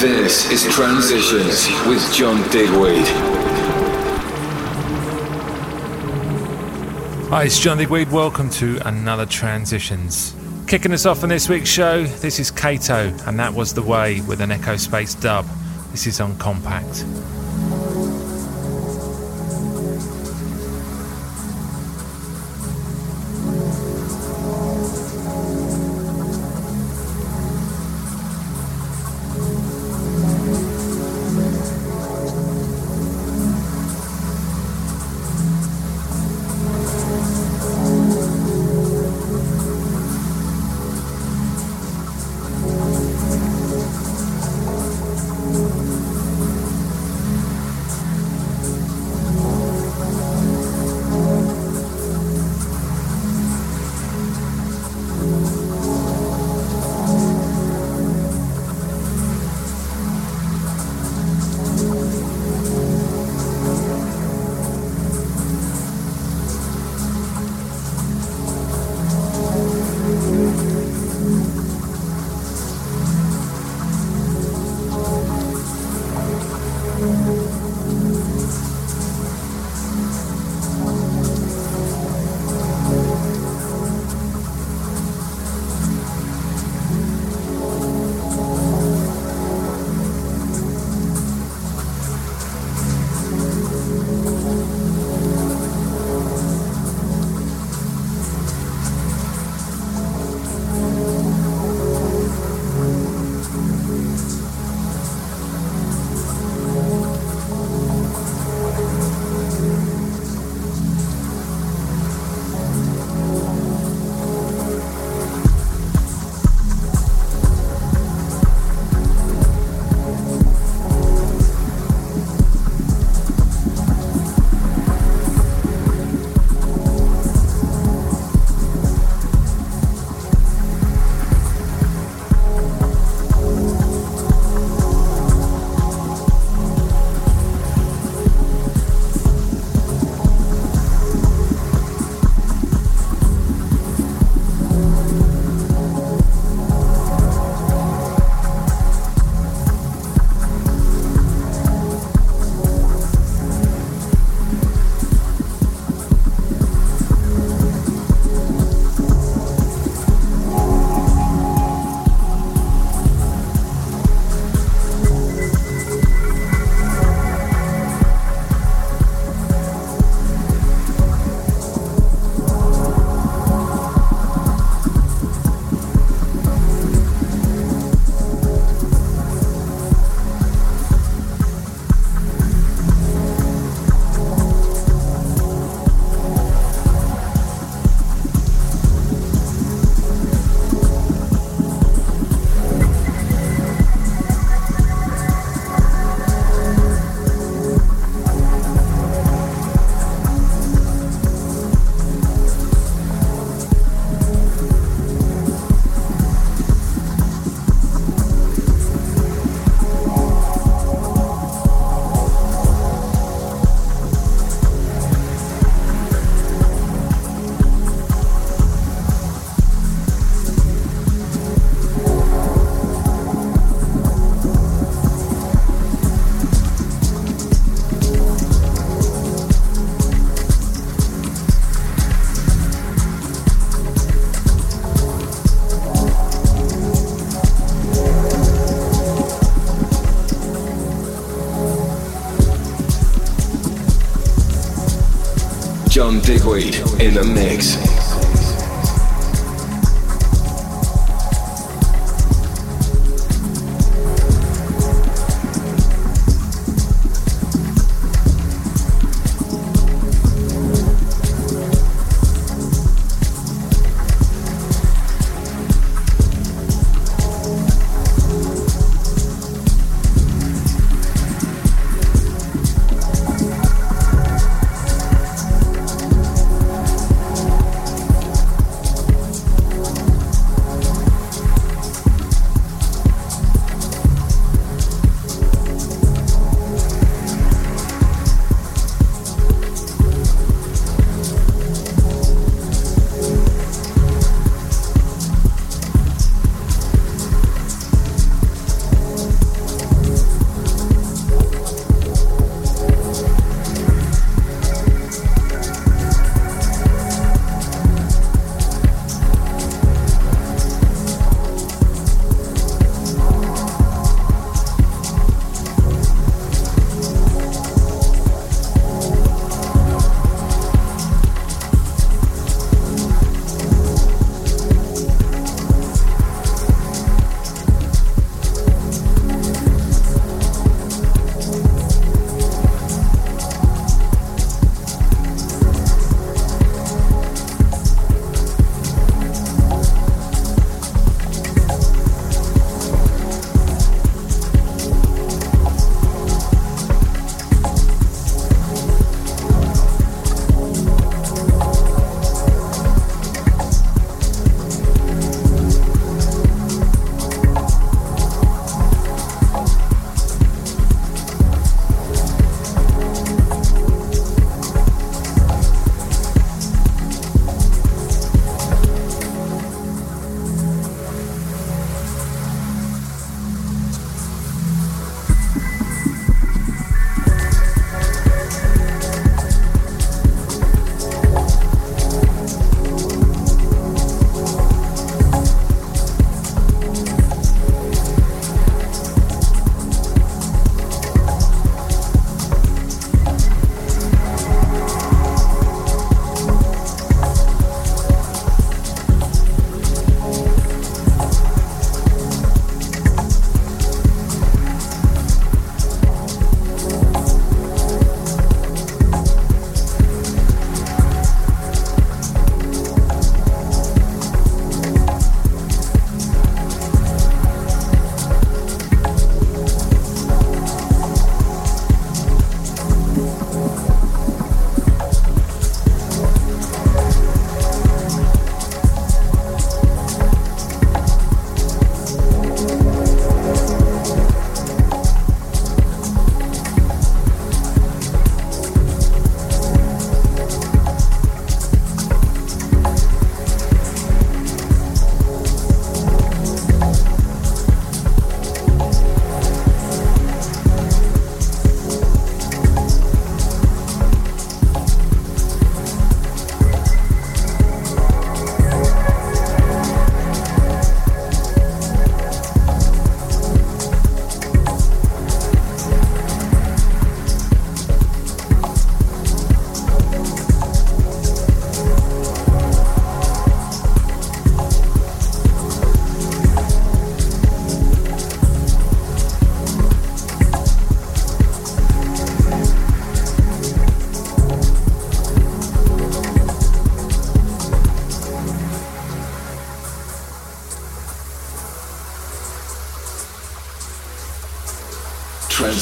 This is Transitions with John Digweed. Hi, it's John Digweed. Welcome to another Transitions. Kicking us off on this week's show, this is Kato, and that was The Way with an Echo Space dub. This is on Compact. In the mix.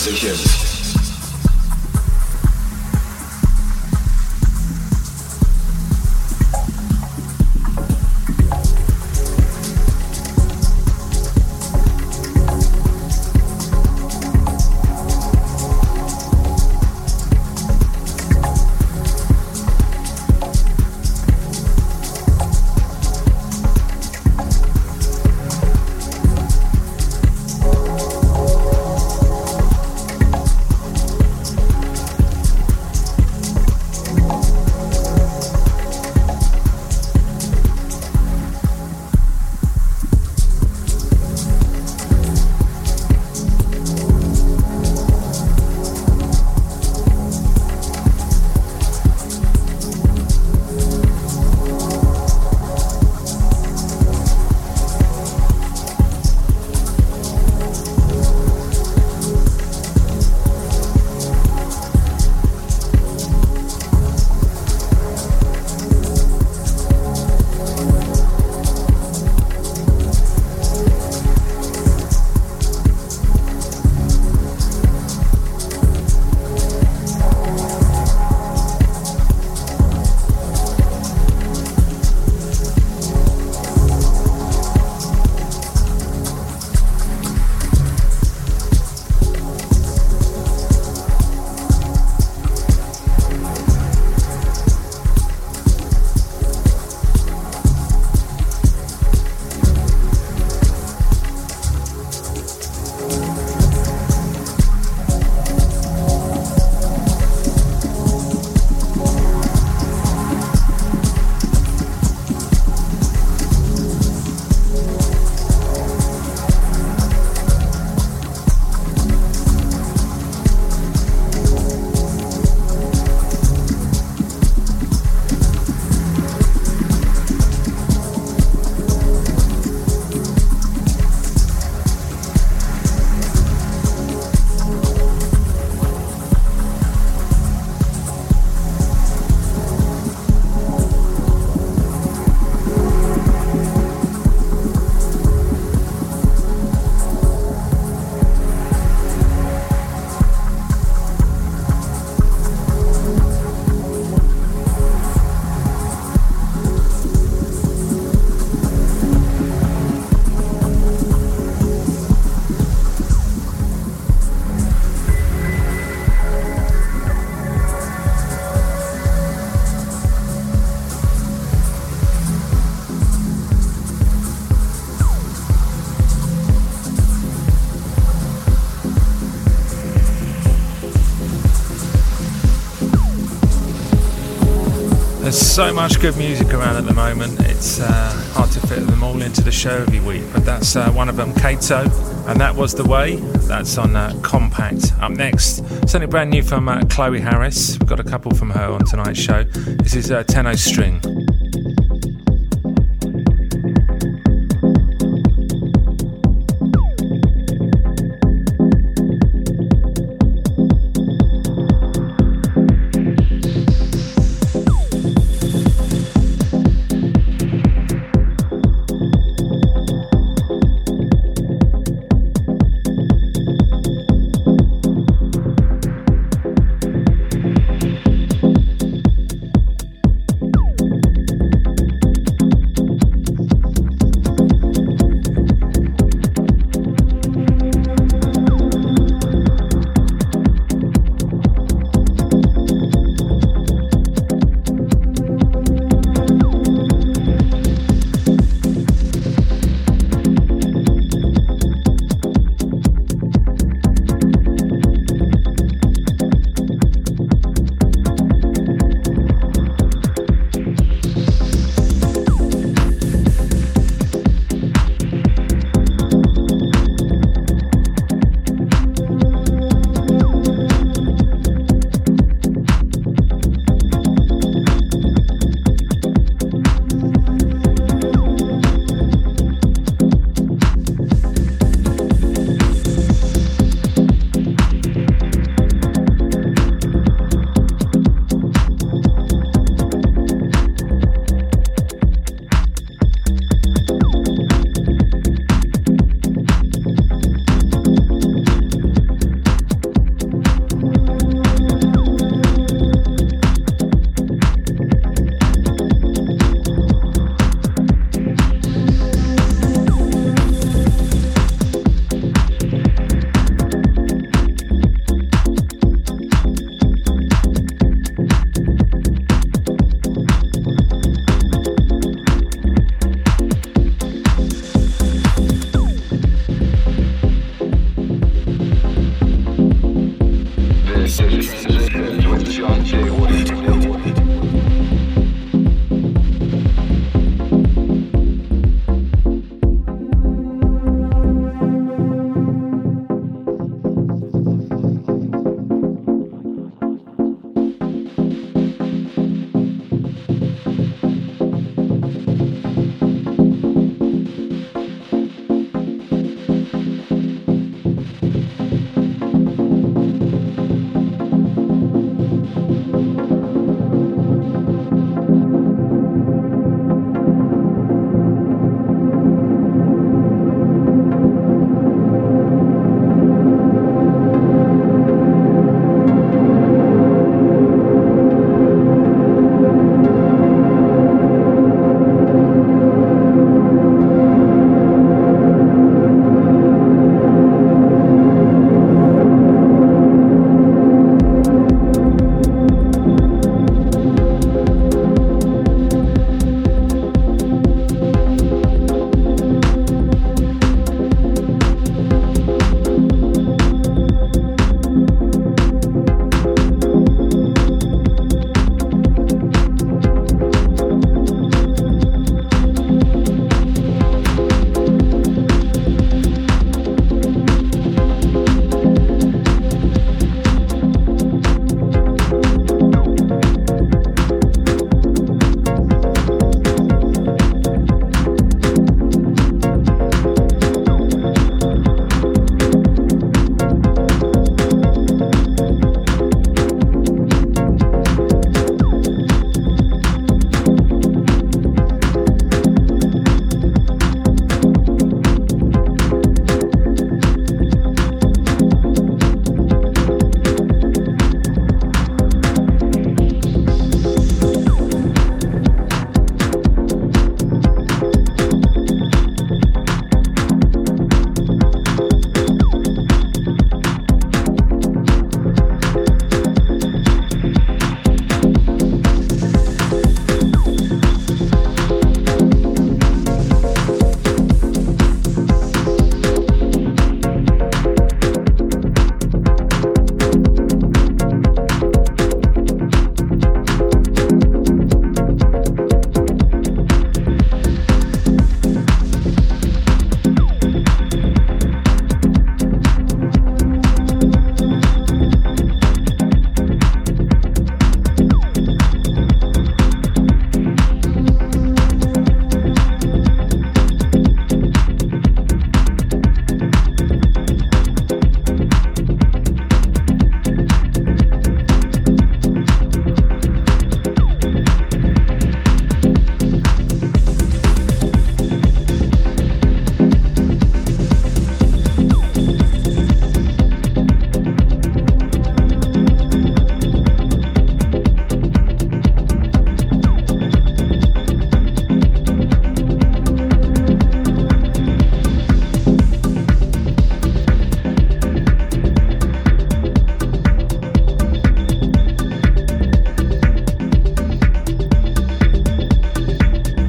Transitions. So much good music around at the moment. It's uh, hard to fit them all into the show every week, but that's uh, one of them, Kato, and that was the way. That's on uh, Compact. Up next, something brand new from uh, Chloe Harris. We've got a couple from her on tonight's show. This is uh, Tenno String.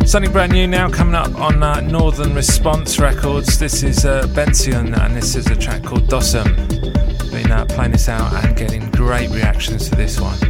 Something brand new now coming up on uh, Northern Response Records. This is uh, and this is a track called Dossum. Been uh, playing this out and getting great reactions to this one.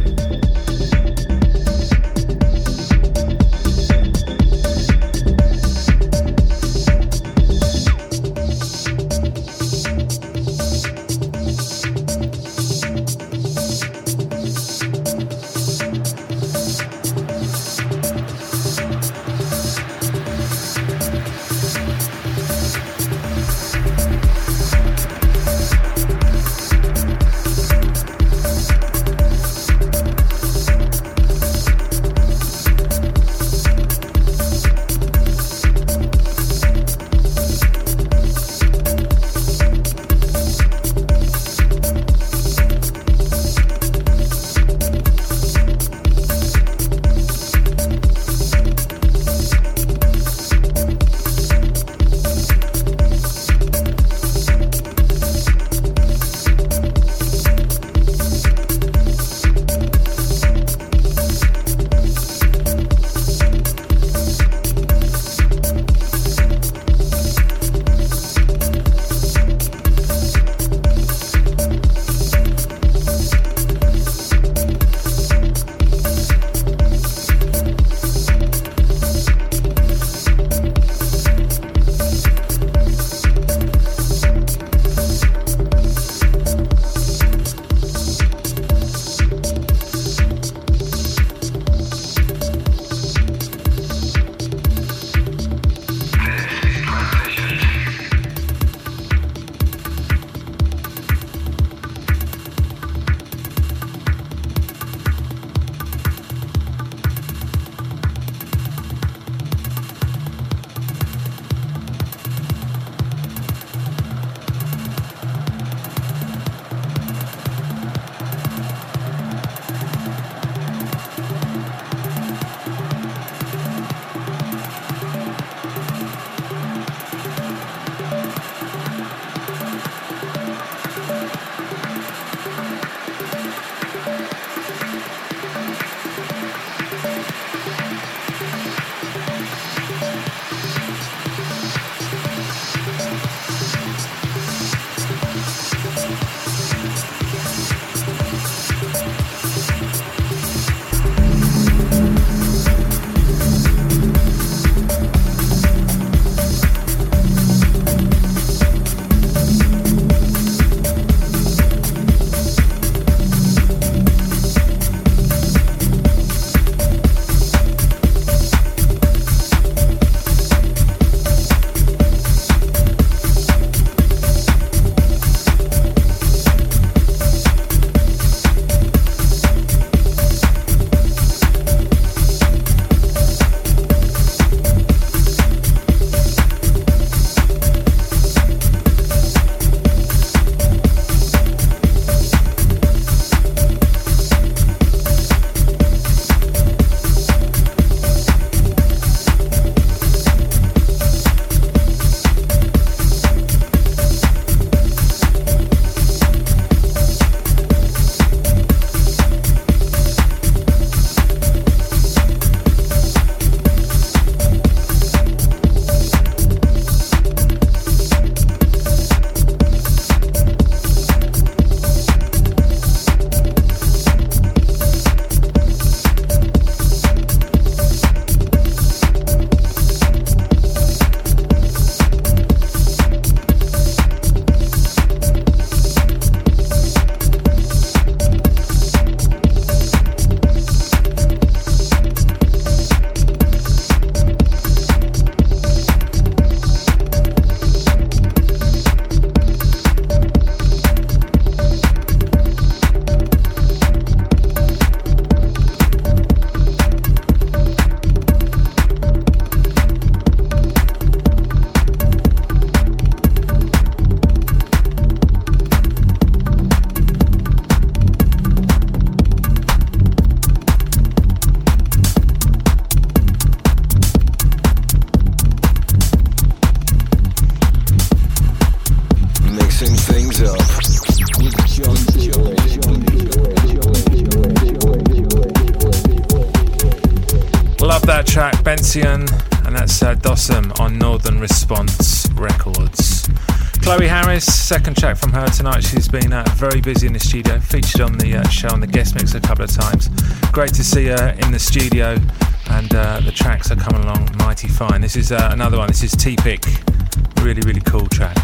Second track from her tonight. She's been uh, very busy in the studio, featured on the uh, show on the guest mix a couple of times. Great to see her in the studio, and uh, the tracks are coming along mighty fine. This is uh, another one. This is T Pick, really really cool track.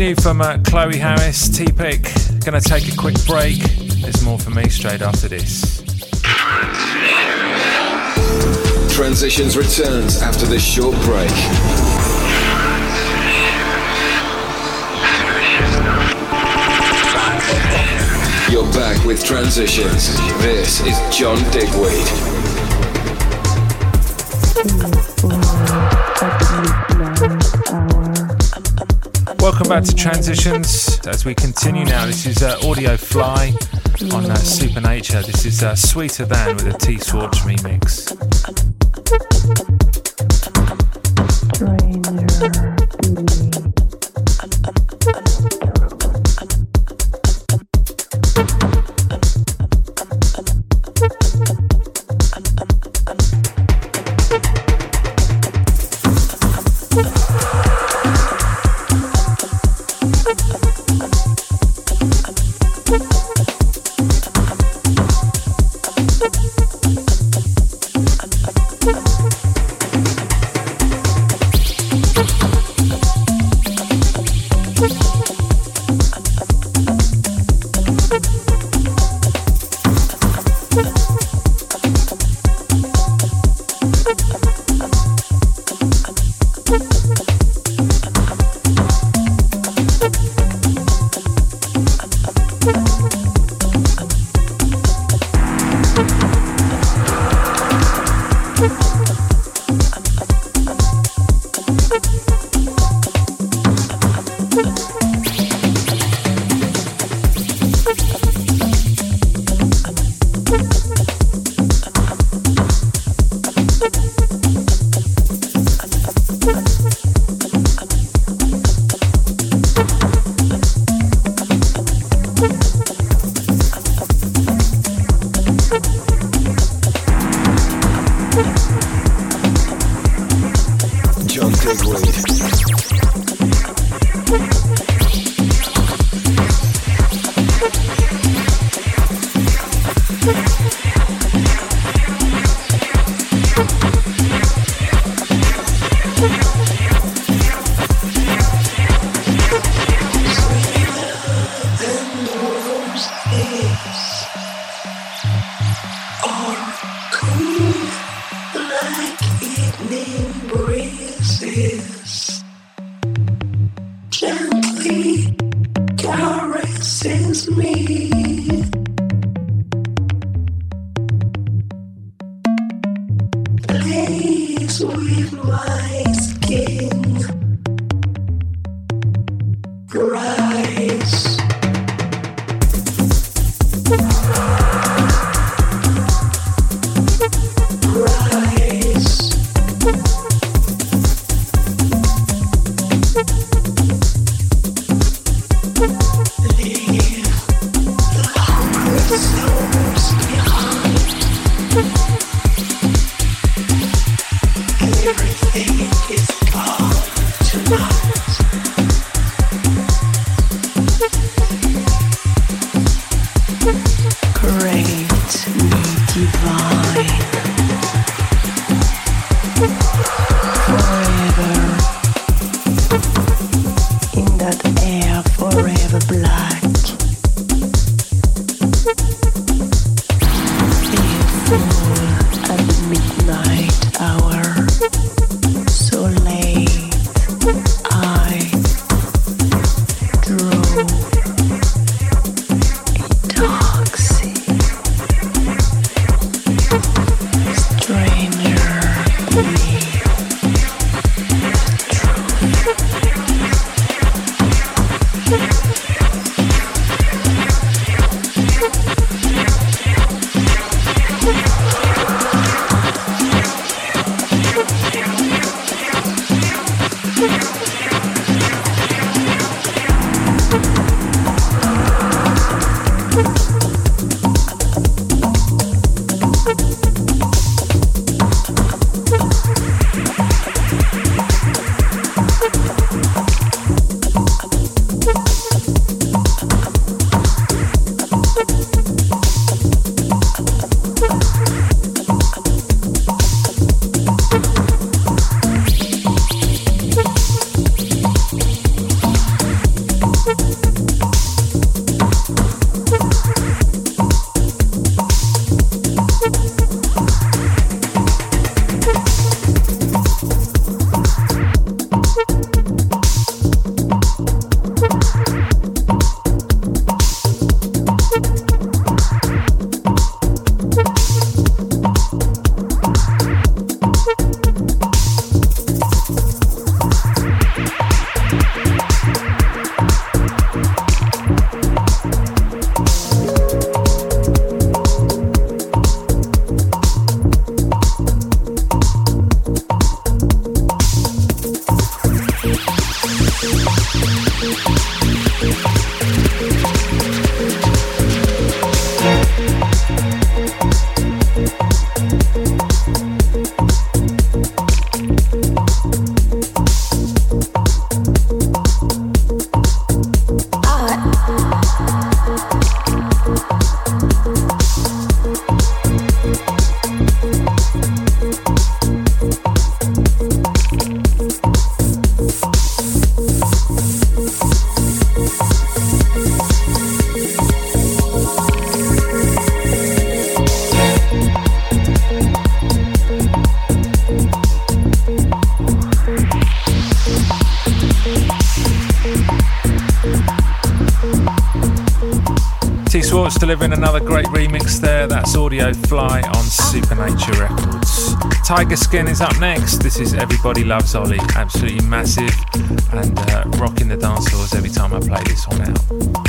New from uh, Chloe Harris, T Pick. Gonna take a quick break. There's more for me straight after this. Transitions returns after this short break. You're back with Transitions. This is John Digweed. Welcome back to Transitions as we continue now. This is uh, Audio Fly on uh, Supernature. This is uh, Sweeter Than with a T Swartz remix. Tiger Skin is up next. This is Everybody Loves Ollie. Absolutely massive and uh, rocking the dance floors every time I play this one out.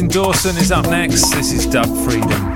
Martin Dawson is up next. This is Dub Freedom.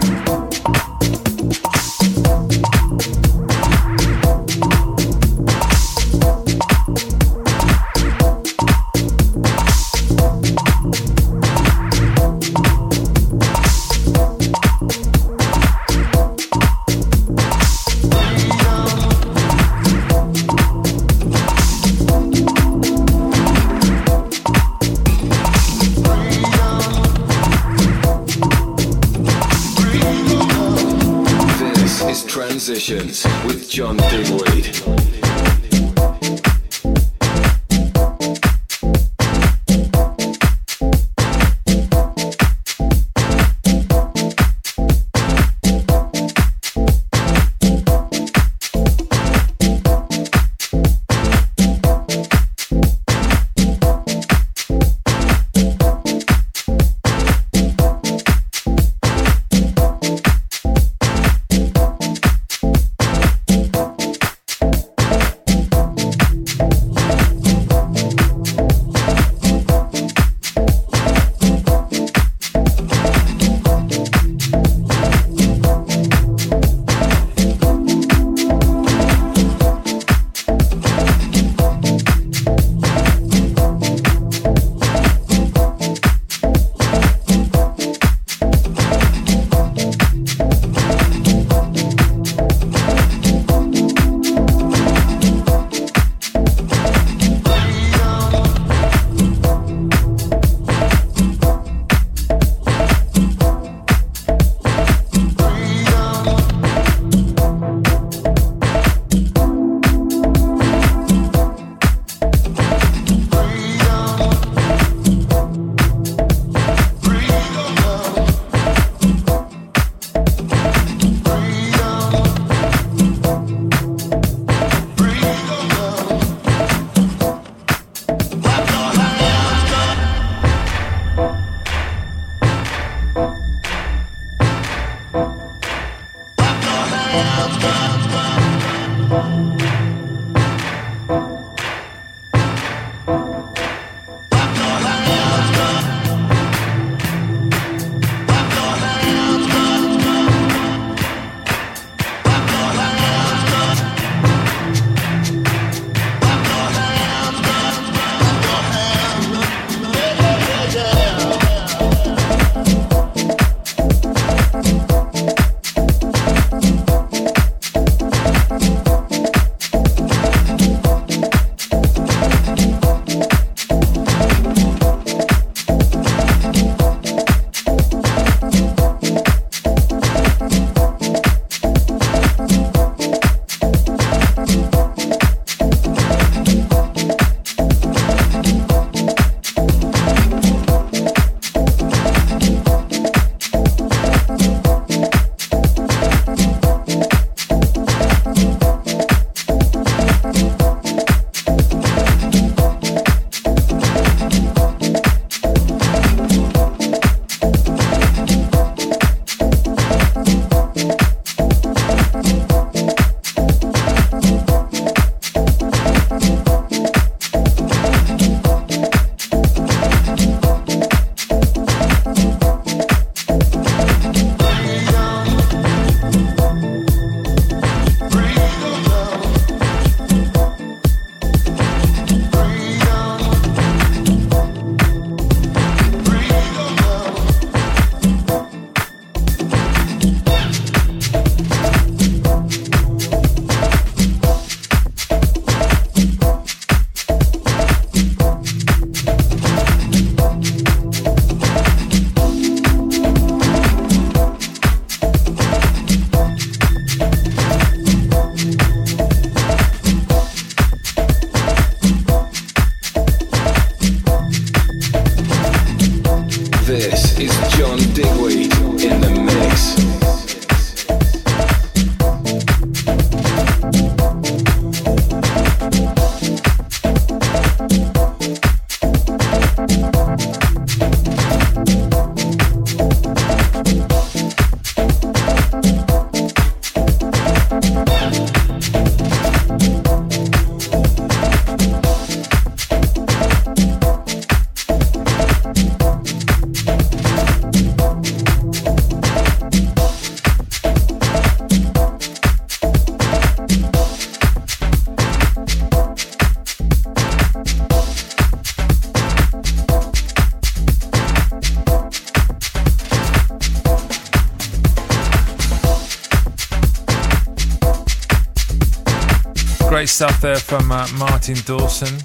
Stuff there from uh, Martin Dawson.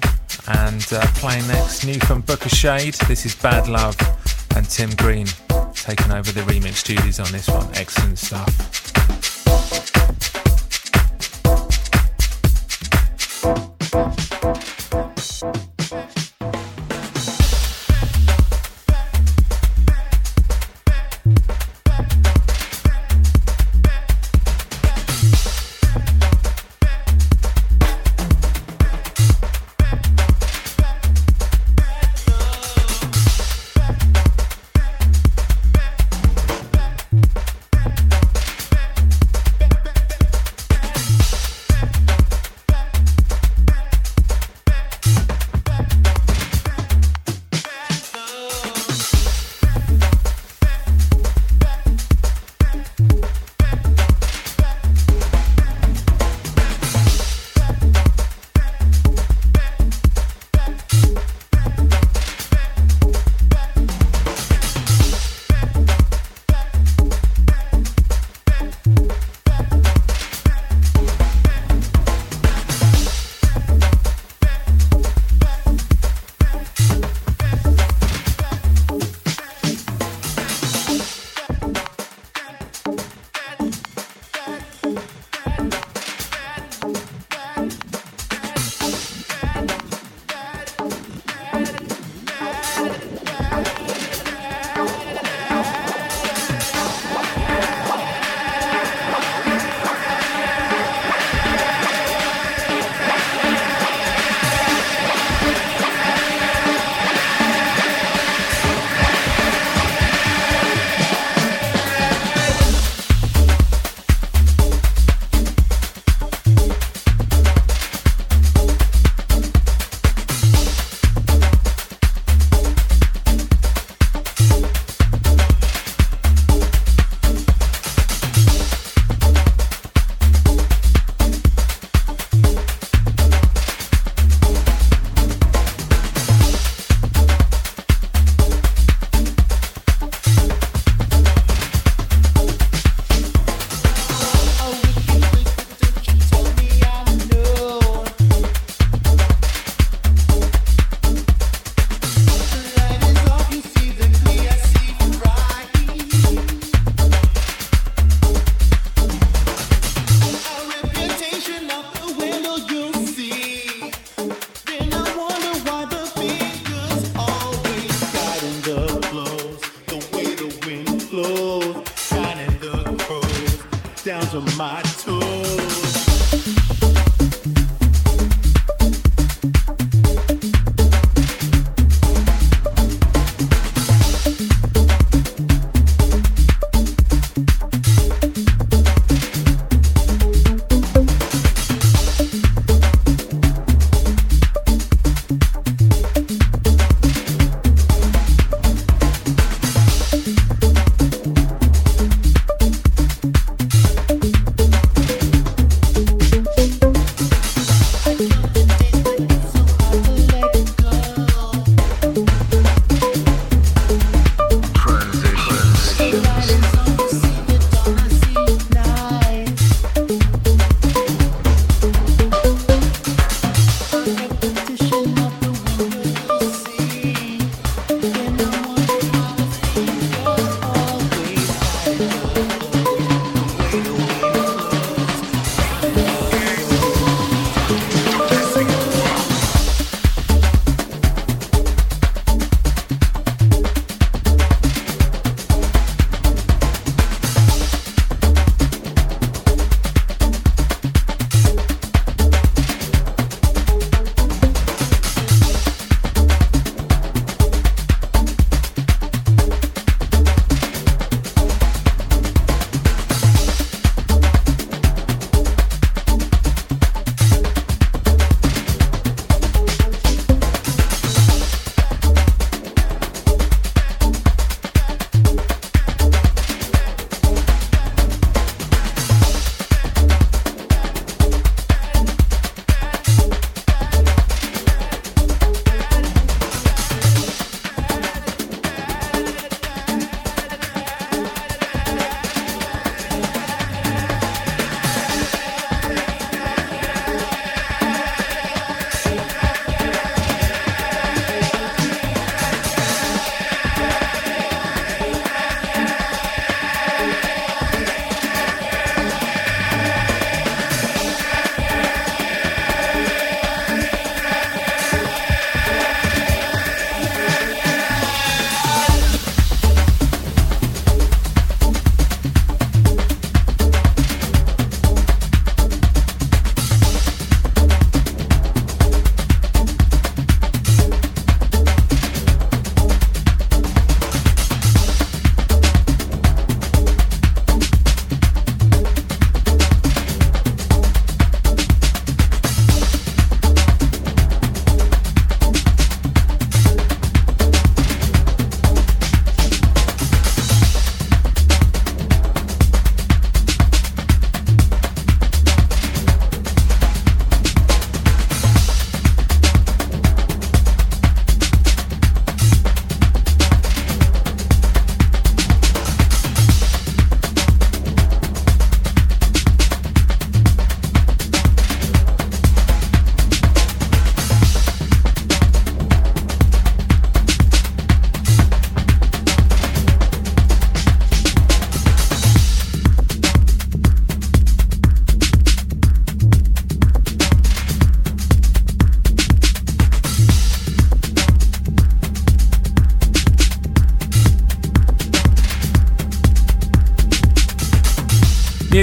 And uh, playing next, new from Booka Shade. This is Bad Love and Tim Green taking over the remix duties on this one. Excellent stuff.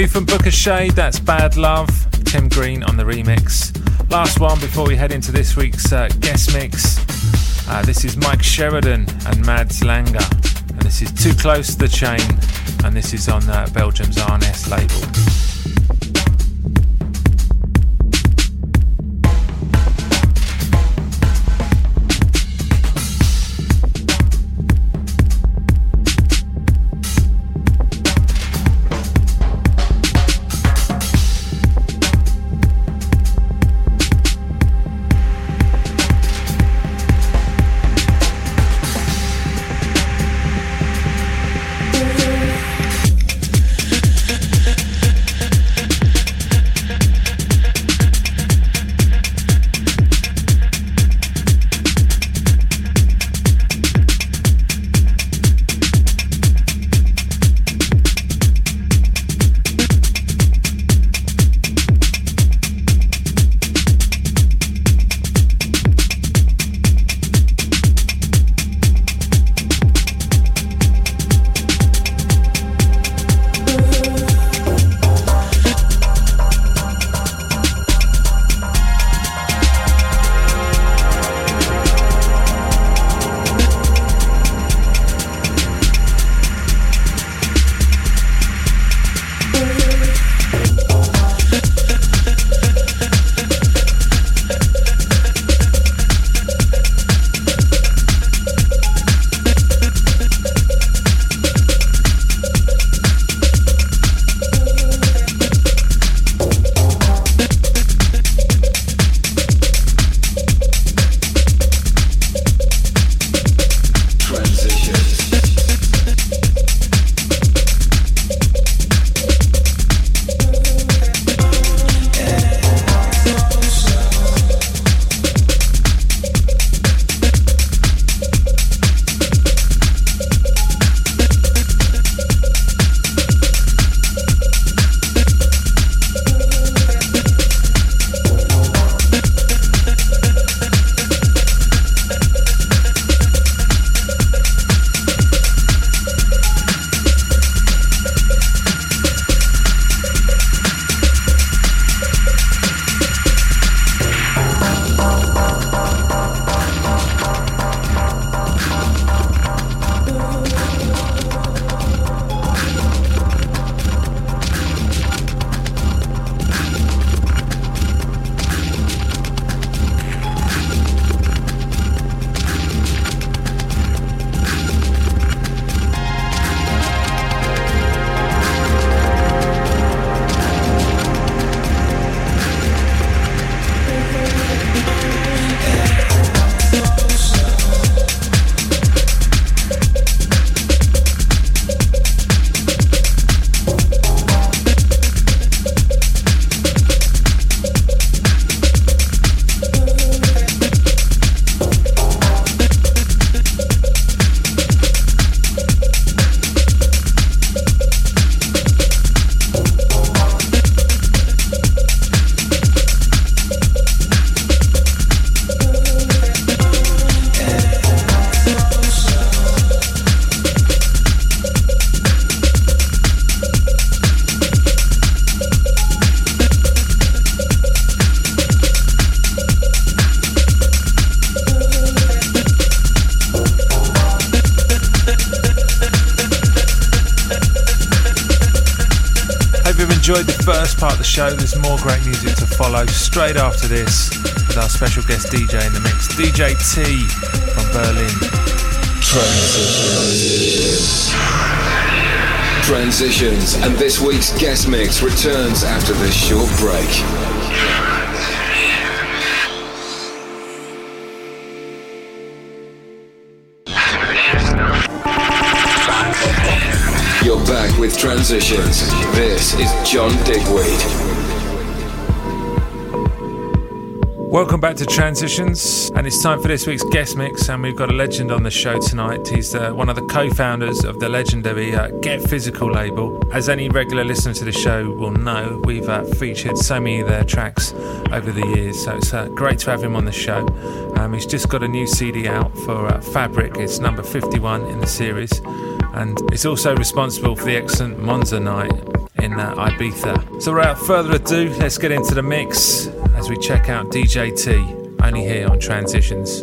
From Booka Shade, that's Bad Love. Tim Green on the remix. Last one before we head into this week's uh, guest mix. Uh, this is Mike Sheridan and Mads Langer. And this is Too Close to the Chain. And this is on uh, Belgium's R&S label. Show. There's more great music to follow straight after this with our special guest DJ in the mix, DJ T from Berlin. Transitions. Transitions, and this week's guest mix returns after this short break. Transitions. This is John Digweed. Welcome back to Transitions, and it's time for this week's guest mix. And we've got a legend on the show tonight. He's uh, one of the co founders of the legendary uh, Get Physical label. As any regular listener to the show will know, we've uh, featured so many of their tracks over the years, so it's uh, great to have him on the show. Um, he's just got a new CD out for uh, Fabric, it's number 51 in the series, and it's also responsible for the excellent Monza night in uh, Ibiza. So, without further ado, let's get into the mix as we check out DJT only here on Transitions.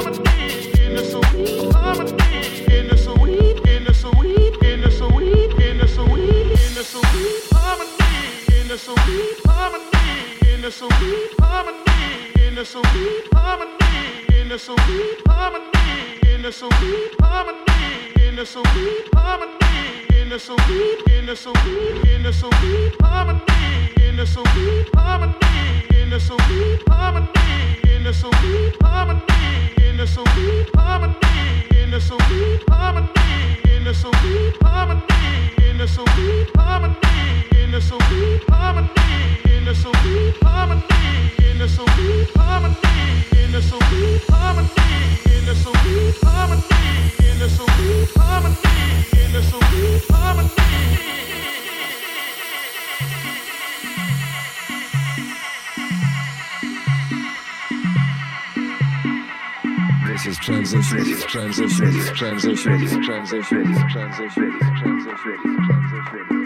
harmony in the sweet harmony in the sweet harmony in the sweet harmony in the sweet harmony in the sweet harmony in the sweet harmony in the sweet harmony in the sweet harmony in the sweet harmony in the sweet harmony in the sweet harmony in the sweet harmony in the sweet harmony in the sweet harmony in the sweet harmony in a sweet harmony, in a sweet harmony, in a sweet harmony, in a sweet harmony, in a sweet harmony, in a sweet harmony, in a sweet harmony, in a sweet harmony, in a sweet harmony, in a sweet harmony. transitions, transitions, transition. transitions, transitions, transition. transitions, transitions, transition.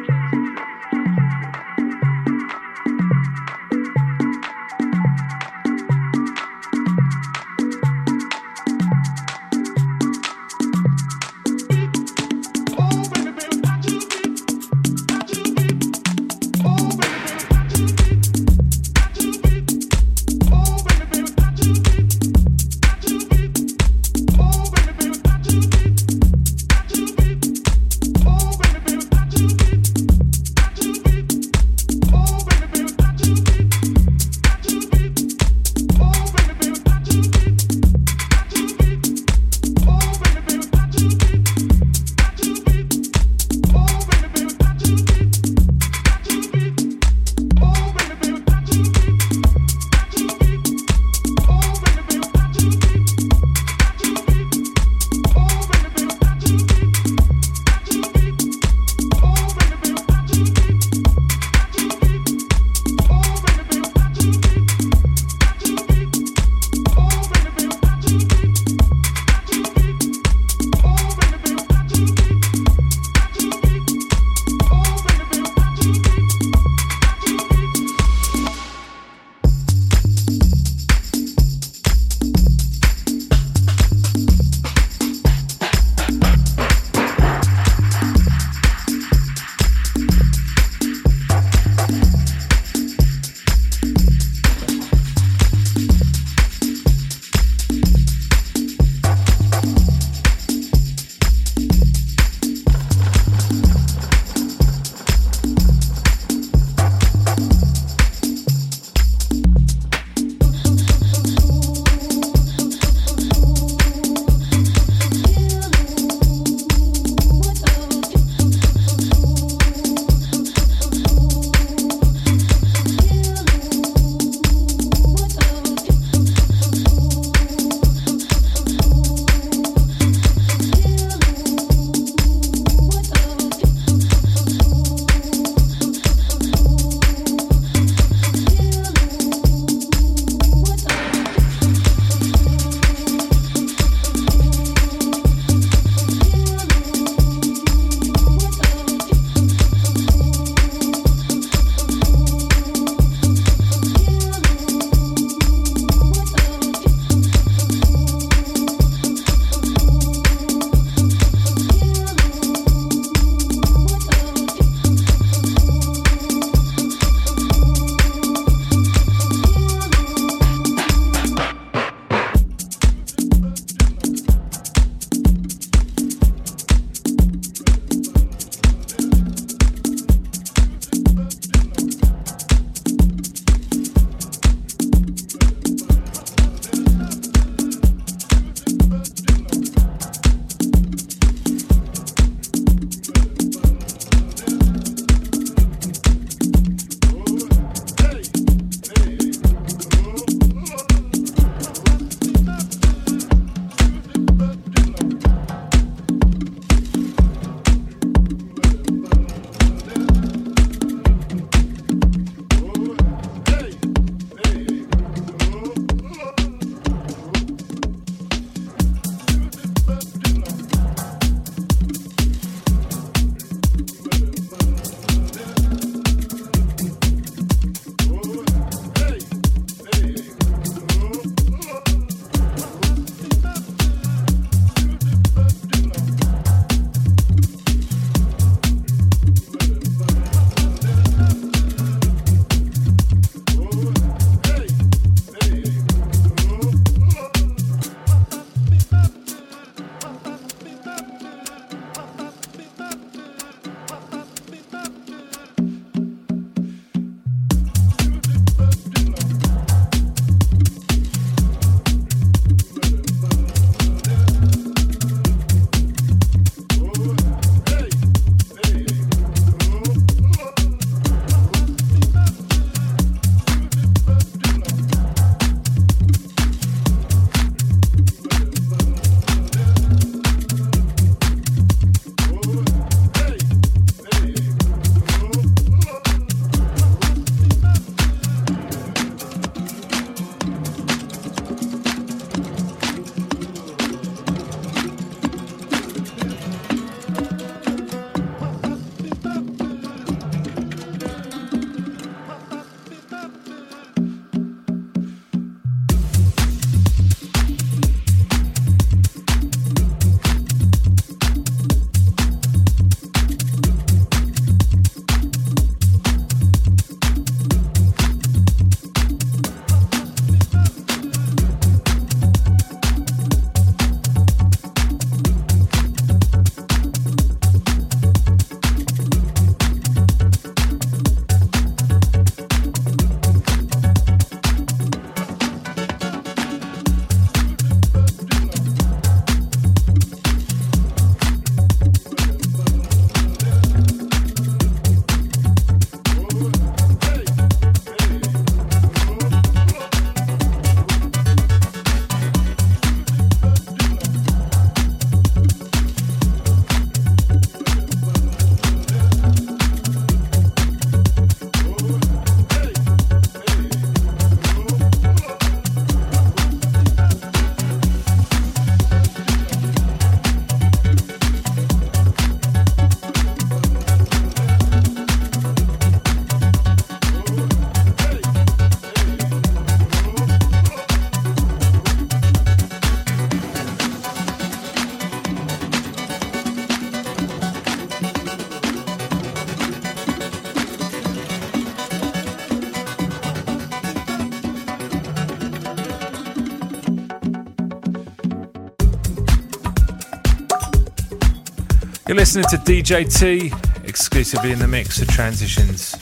You're listening to DJ T, exclusively in the mix for Transitions.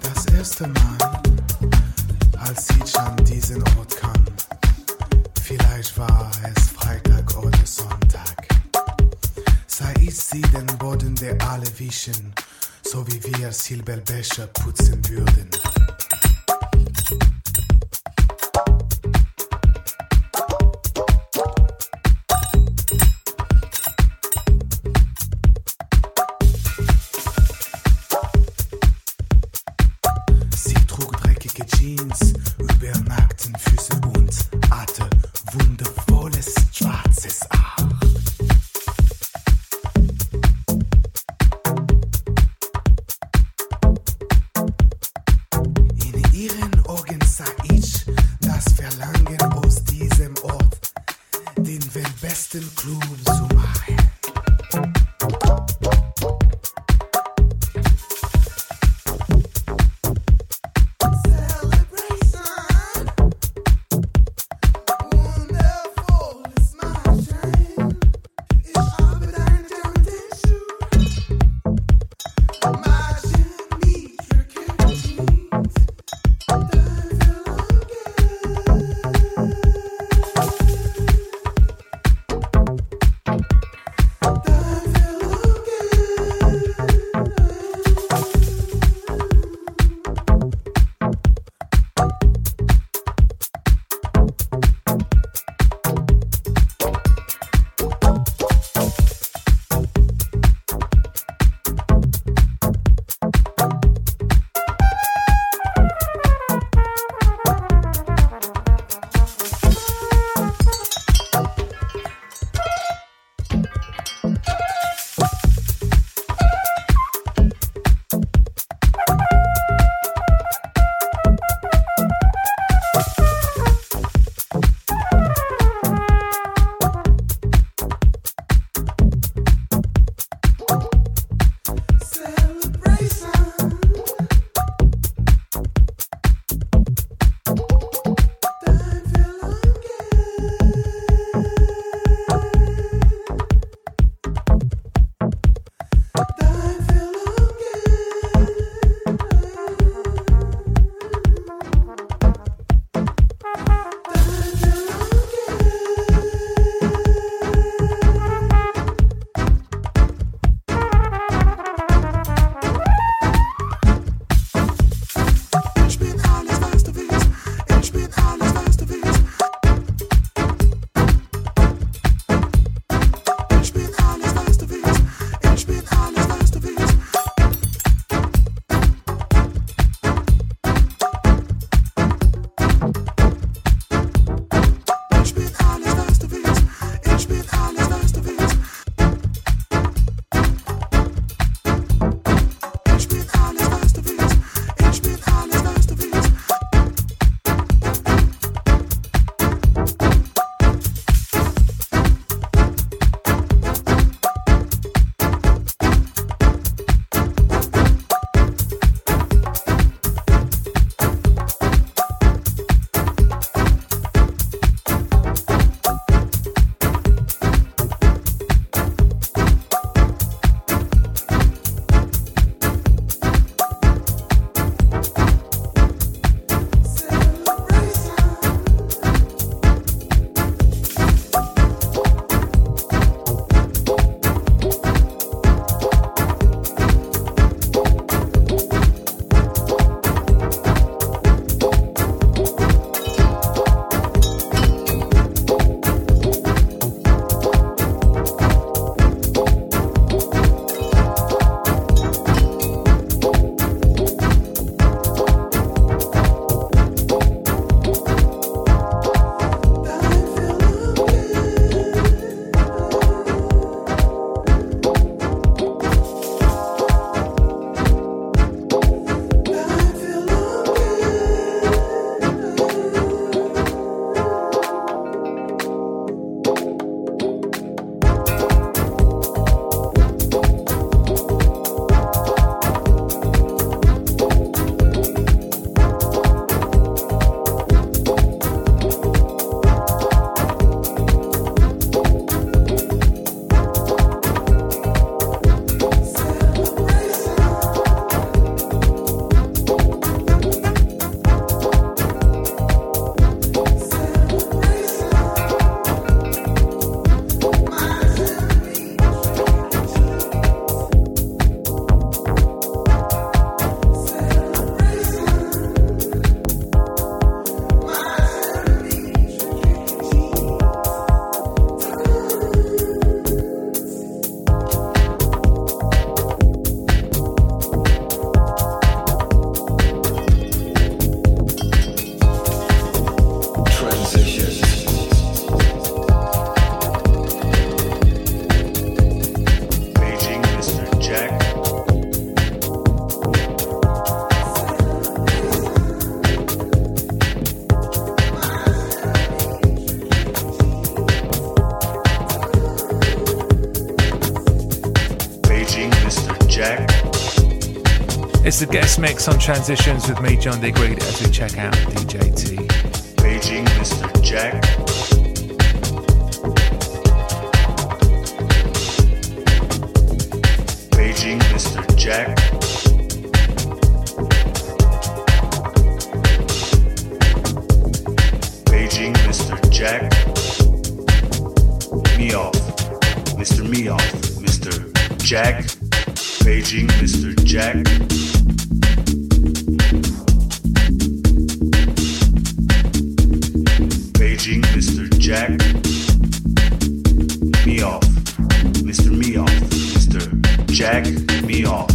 Das erste Mal, als Sichan diesen Ort kam, vielleicht war es Freitag oder Sonntag, sah ich sie den Boden der alle wischen, so wie wir Silberbecher putzen würden. It's the guest mix on Transitions with me, John Digweed, as we check out DJT. Beijing, Mr. Jack. Beijing, Mr. Jack. Beijing, Mr. Jack. Me off. Mr. Me off. Mr. Jack. Beijing, Mr. Jack. Paging Mr. Jack me off. Mr. Me off. Mr. Jack me off.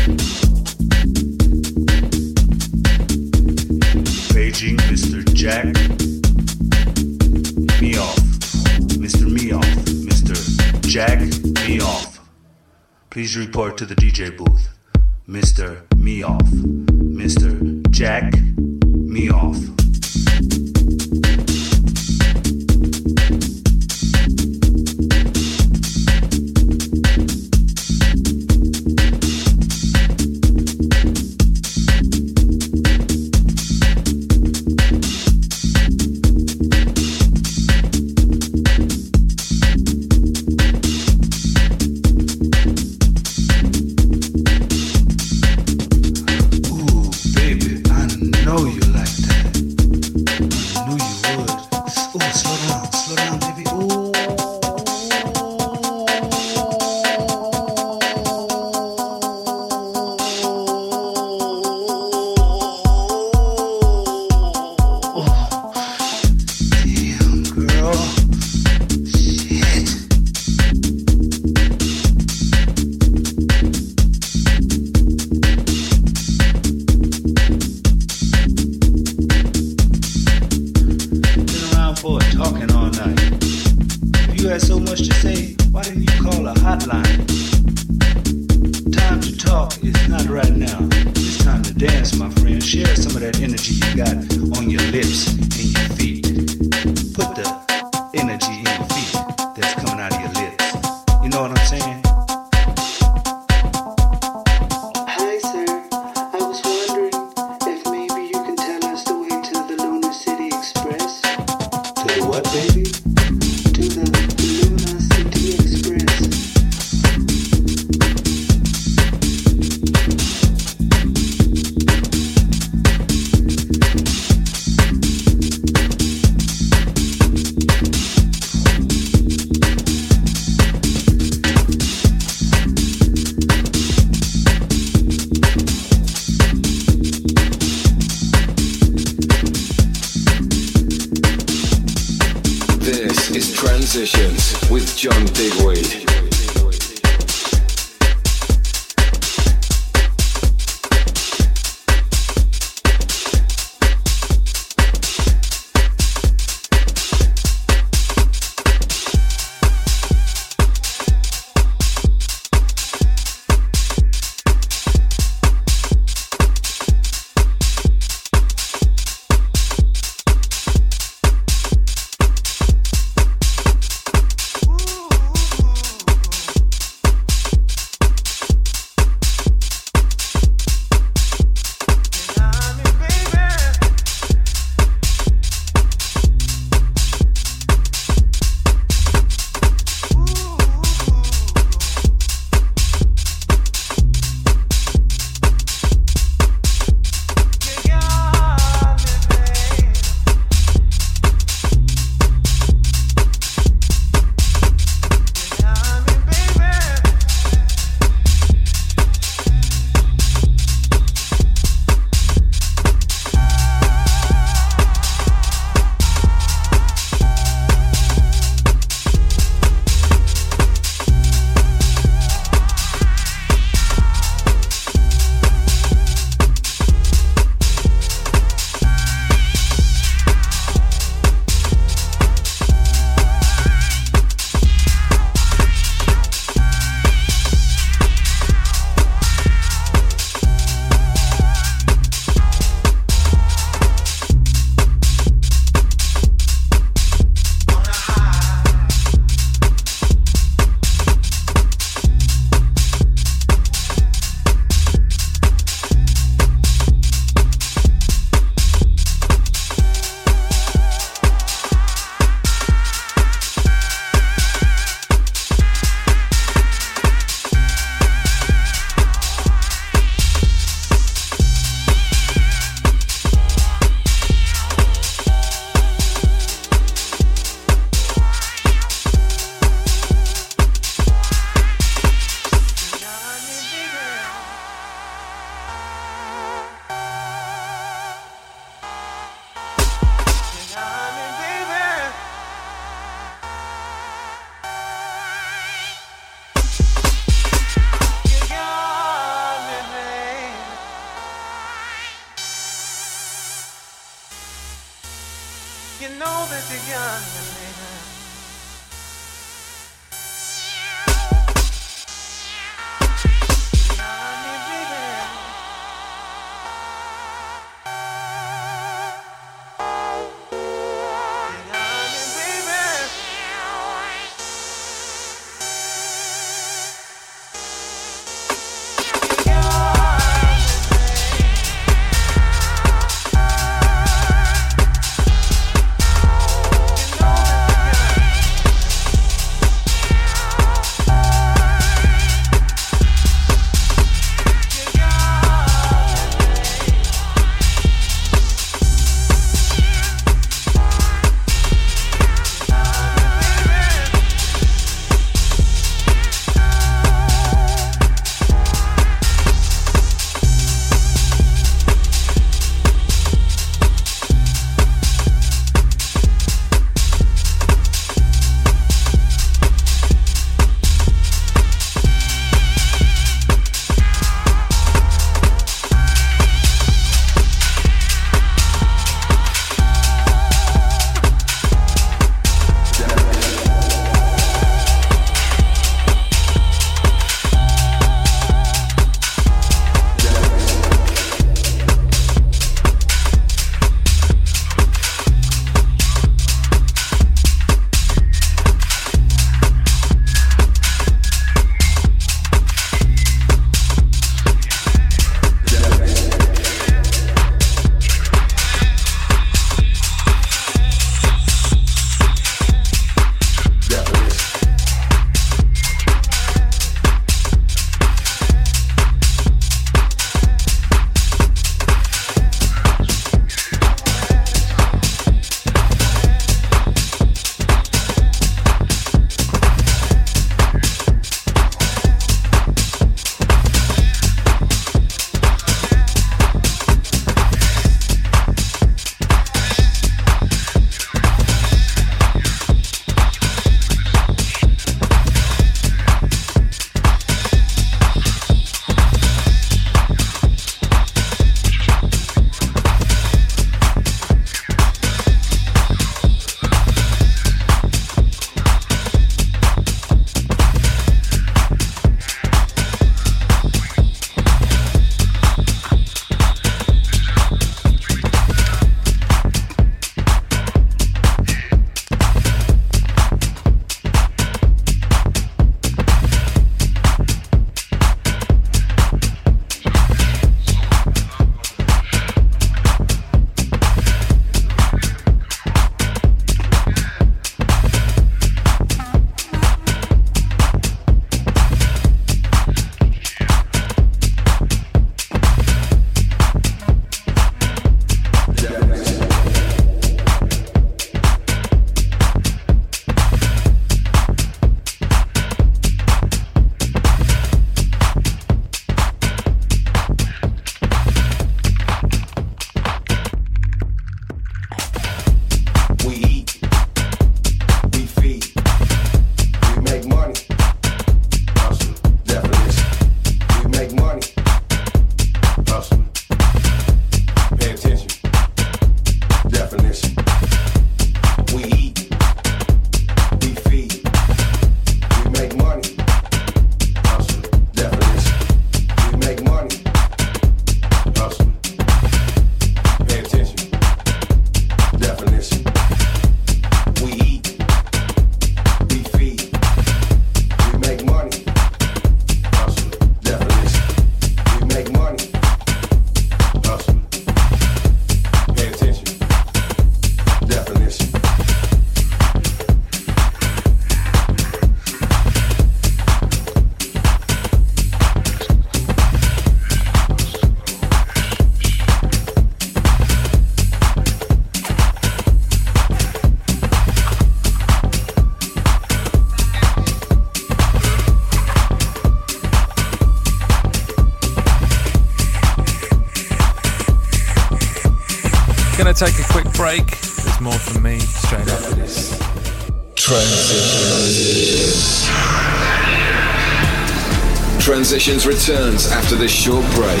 Short break.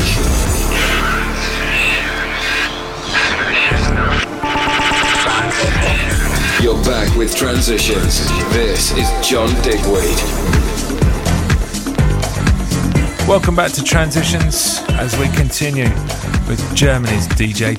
Transitions. with transitions. This is John Digweed. Welcome back to Transitions as we continue with Germany's DJ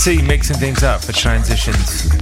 T mixing things up for transitions.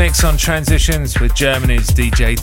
Mix on Transitions with Germany's DJ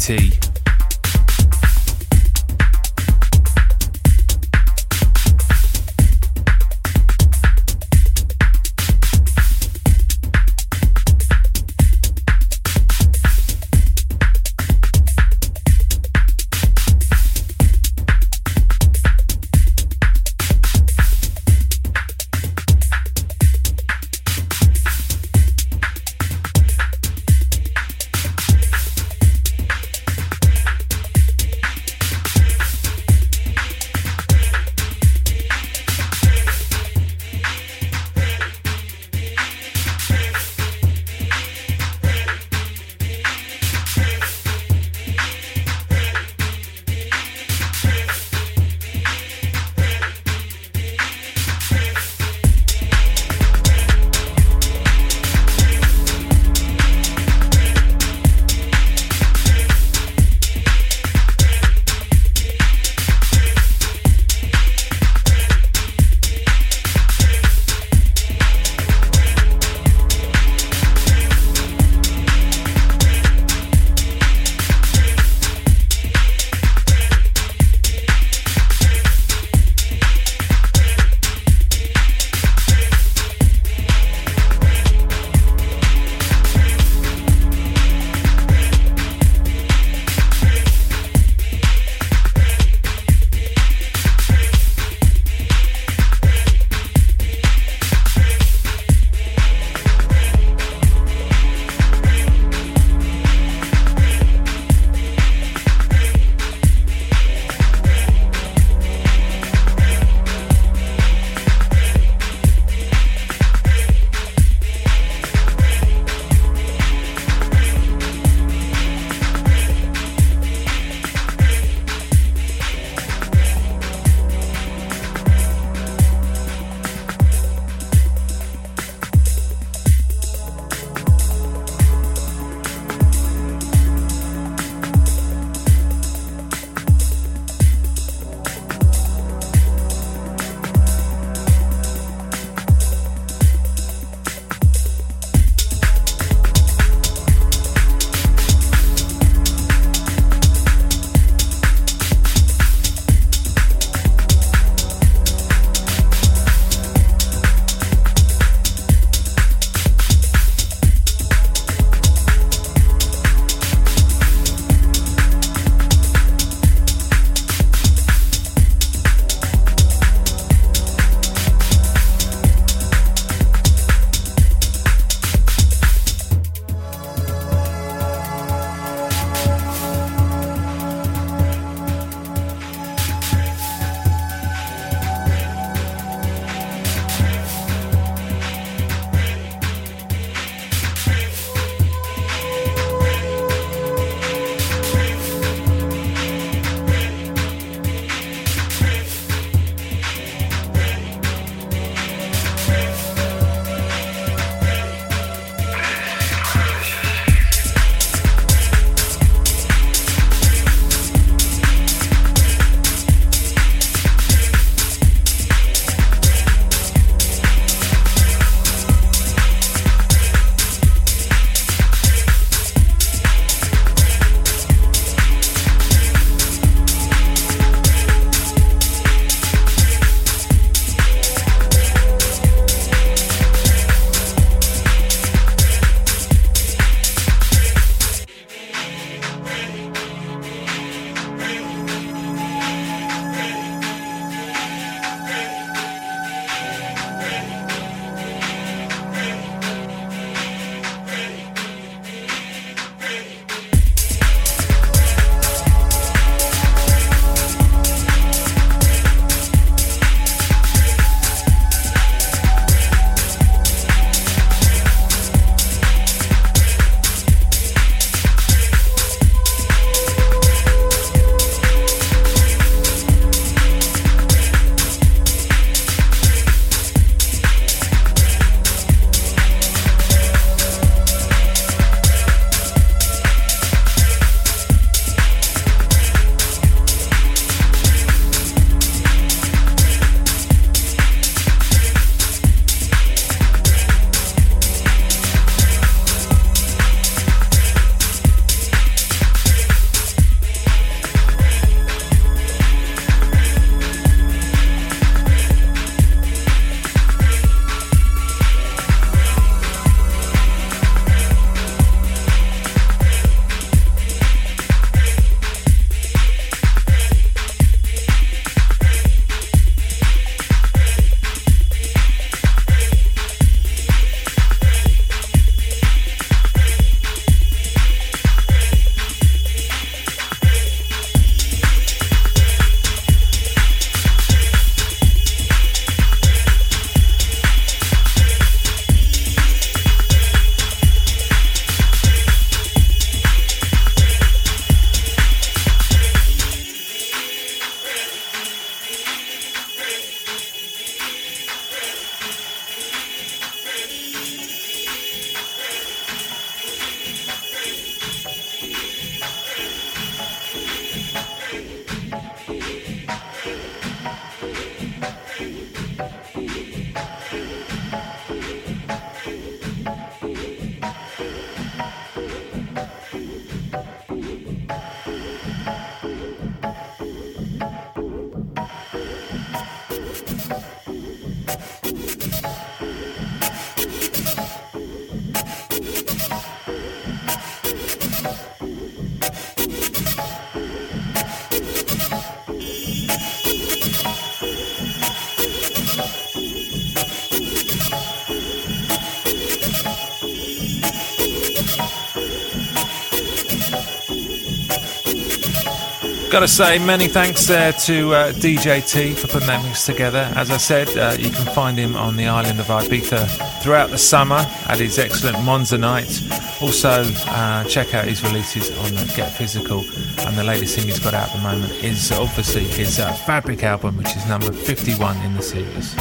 T. Gotta say, many thanks there to uh, DJ T for putting that mix together. As I said, uh, you can find him on the island of Ibiza throughout the summer at his excellent Monza night. Also, uh, check out his releases on Get Physical, and the latest thing he's got out at the moment is obviously his uh, Fabric album, which is number 51 in the series.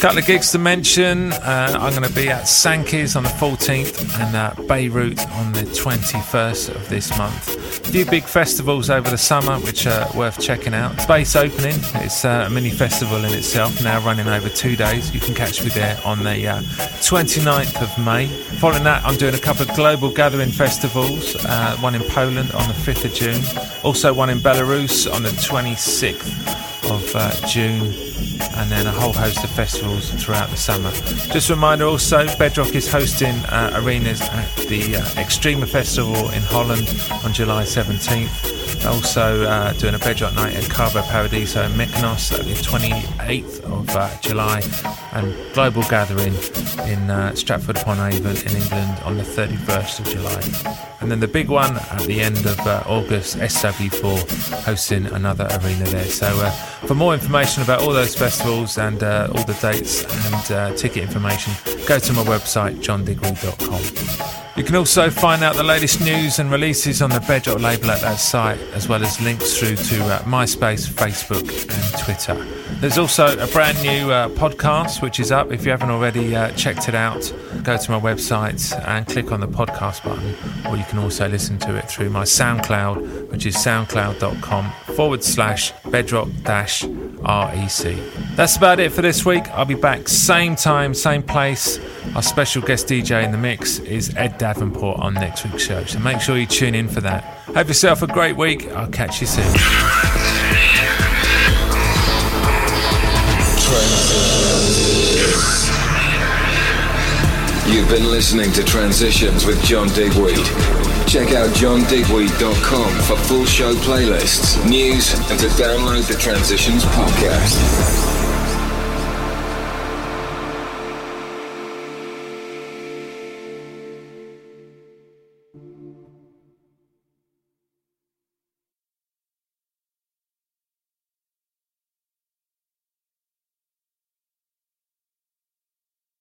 Couple of gigs to mention. Uh, I'm going to be at Sankey's on the 14th and uh, Beirut on the 21st of this month. Few big festivals over the summer which are worth checking out. Space Opening, it's uh, a mini festival in itself, now running over two days. You can catch me there on the uh, 29th of May. Following that, I'm doing a couple of global gathering festivals, uh, one in Poland on the 5th of June, also one in Belarus on the 26th of uh, June and then a whole host of festivals throughout the summer. Just a reminder also, Bedrock is hosting uh, arenas at the uh, Extrema Festival in Holland on July 17th. Also uh, doing a Bedrock night at Cavo Paradiso in Mykonos at the 28th of uh, July and Global Gathering in uh, Stratford upon Avon in England on the 31st of July. And then the big one at the end of uh, August, SW4 hosting another arena there. So uh, for more information about all those festivals and uh, all the dates and uh, ticket information, go to my website, johndigweed.com. You can also find out the latest news and releases on the Bedrock label at that site, as well as links through to uh, MySpace, Facebook, and Twitter. There's also a brand new uh, podcast which is up. If you haven't already uh, checked it out, go to my website and click on the podcast button, or you can also listen to it through my SoundCloud, which is soundcloud.com forward slash bedrock dash REC. That's about it for this week. I'll be back same time, same place. Our special guest DJ in the mix is Ed Davenport on next week's show, so make sure you tune in for that. Have yourself a great week. I'll catch you soon. You've been listening to Transitions with John Digweed. Check out johndigweed.com for full show playlists, news, and to download the Transitions podcast.